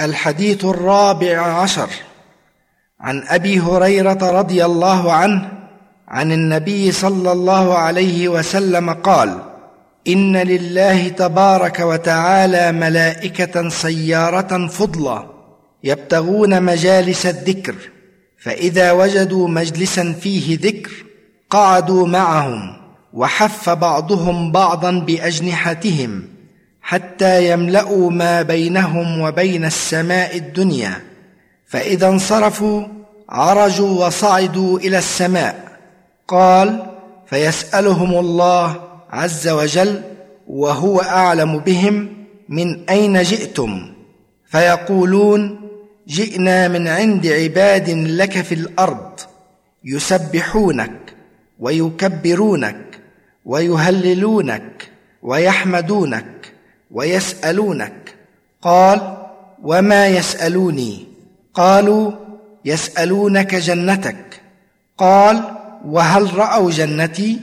الحديث الرابع عشر عن أبي هريرة رضي الله عنه عن النبي صلى الله عليه وسلم قال إن لله تبارك وتعالى ملائكة سيارة فضلا يبتغون مجالس الذكر فإذا وجدوا مجلسا فيه ذكر قعدوا معهم وحف بعضهم بعضا بأجنحتهم حتى يملأوا ما بينهم وبين السماء الدنيا. فإذا انصرفوا عرجوا وصعدوا إلى السماء. قال فيسألهم الله عز وجل وهو أعلم بهم من أين جئتم. فيقولون جئنا من عند عباد لك في الأرض يسبحونك ويكبرونك ويهللونك ويحمدونك ويسألونك. قال وما يسألوني؟ قالوا يسألونك جنتك. قال وهل رأوا جنتي؟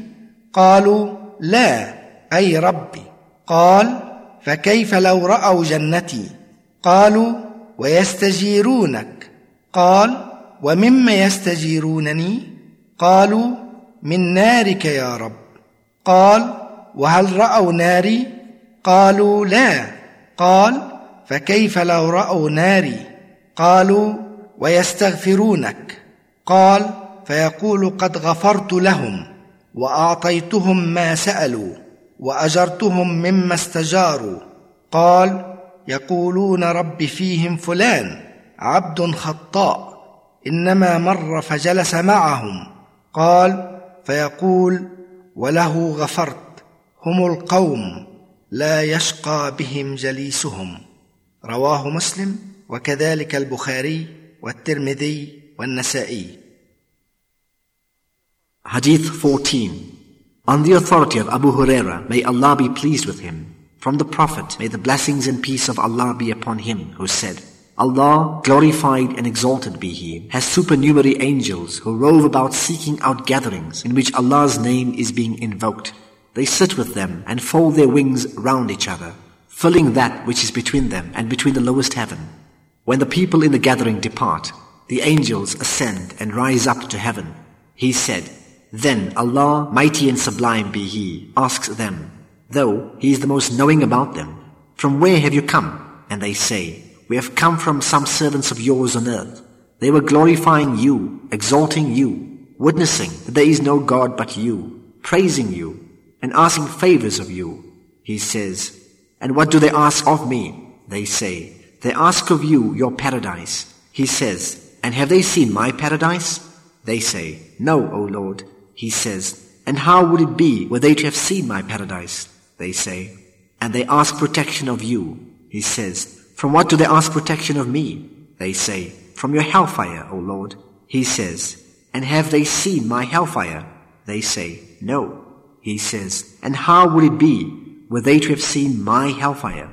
قالوا لا أي ربي. قال فكيف لو رأوا جنتي؟ قالوا ويستجيرونك. قال ومما يستجيرونني؟ قالوا من نارك يا رب. قال وهل رأوا ناري؟ قالوا لا. قال فكيف لو رأوا ناري؟ قالوا ويستغفرونك. قال فيقول قد غفرت لهم وأعطيتهم ما سألوا وأجرتهم مما استجاروا. قال يقولون رب فيهم فلان عبد خطاء إنما مر فجلس معهم. قال فيقول وله غفرت هم القوم. لا يشقى بهم جليسهم رواه مسلم وكذلك البخاري والترمذي والنسائي Hadith 14 On the authority of Abu Huraira, may Allah be pleased with him, from the Prophet, may the blessings and peace of Allah be upon him, who said, Allah, glorified and exalted be He, has supernumerary angels who rove about seeking out gatherings in which Allah's name is being invoked. They sit with them and fold their wings round each other, filling that which is between them and between the lowest heaven. When the people in the gathering depart, the angels ascend and rise up to heaven. He said, Then Allah, mighty and sublime be He, asks them, though He is the most knowing about them, From where have you come? And they say, We have come from some servants of yours on earth. They were glorifying you, exalting you, witnessing that there is no God but you, praising you, and asking favors of you. He says, And what do they ask of me? They say, They ask of you your paradise. He says, And have they seen my paradise? They say, No, O Lord. He says, And how would it be were they to have seen my paradise? They say, And they ask protection of you. He says, From what do they ask protection of me? They say, From your hellfire, O Lord. He says, And have they seen my hellfire? They say, No. He says, And how would it be were they to have seen my hellfire?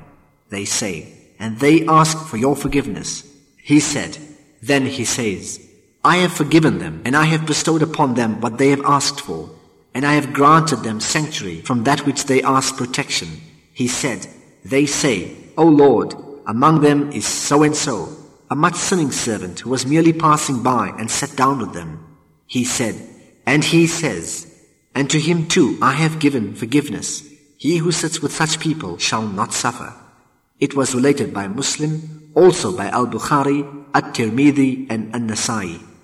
They say, And they ask for your forgiveness. He said, Then he says, I have forgiven them, and I have bestowed upon them what they have asked for, and I have granted them sanctuary from that which they ask protection. He said, They say, O Lord, among them is so and so, a much sinning servant who was merely passing by and sat down with them. He said, And he says, and to him too I have given forgiveness. He who sits with such people shall not suffer. It was related by Muslim, also by Al-Bukhari, At-Tirmidhi and An-Nasai.